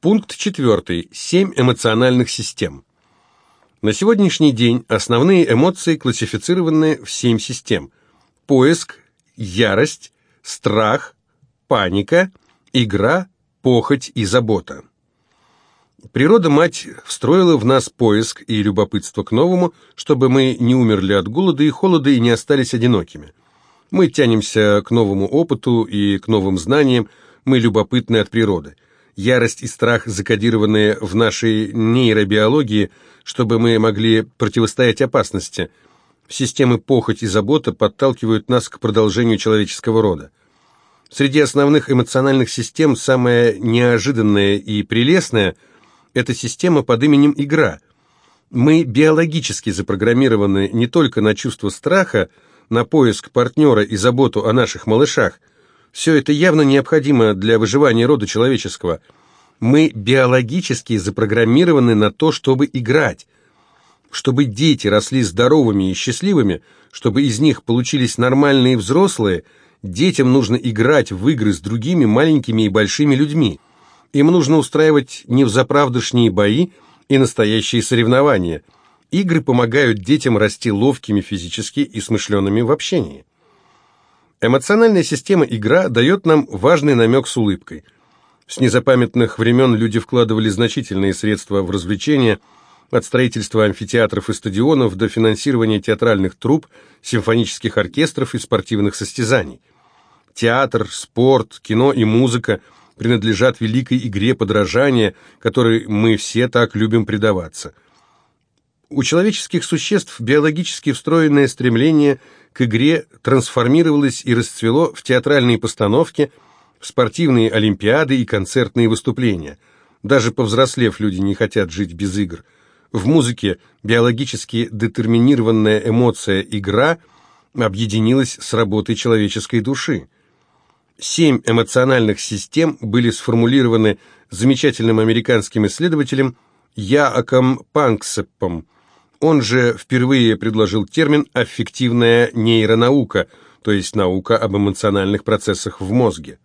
Пункт 4. Семь эмоциональных систем. На сегодняшний день основные эмоции классифицированы в семь систем. Поиск, ярость, страх, паника, игра, похоть и забота. Природа-мать встроила в нас поиск и любопытство к новому, чтобы мы не умерли от голода и холода и не остались одинокими. Мы тянемся к новому опыту и к новым знаниям, мы любопытны от природы – ярость и страх, закодированные в нашей нейробиологии, чтобы мы могли противостоять опасности. Системы похоть и забота подталкивают нас к продолжению человеческого рода. Среди основных эмоциональных систем самая неожиданная и прелестная – это система под именем «игра». Мы биологически запрограммированы не только на чувство страха, на поиск партнера и заботу о наших малышах, все это явно необходимо для выживания рода человеческого. Мы биологически запрограммированы на то, чтобы играть. Чтобы дети росли здоровыми и счастливыми, чтобы из них получились нормальные взрослые, детям нужно играть в игры с другими маленькими и большими людьми. Им нужно устраивать невзаправдышние бои и настоящие соревнования. Игры помогают детям расти ловкими физически и смышленными в общении. Эмоциональная система игра дает нам важный намек с улыбкой. С незапамятных времен люди вкладывали значительные средства в развлечения, от строительства амфитеатров и стадионов до финансирования театральных труп, симфонических оркестров и спортивных состязаний. Театр, спорт, кино и музыка принадлежат великой игре подражания, которой мы все так любим предаваться – у человеческих существ биологически встроенное стремление к игре трансформировалось и расцвело в театральные постановки, в спортивные олимпиады и концертные выступления. Даже повзрослев, люди не хотят жить без игр. В музыке биологически детерминированная эмоция «игра» объединилась с работой человеческой души. Семь эмоциональных систем были сформулированы замечательным американским исследователем Яаком Панксеппом – он же впервые предложил термин «аффективная нейронаука», то есть наука об эмоциональных процессах в мозге.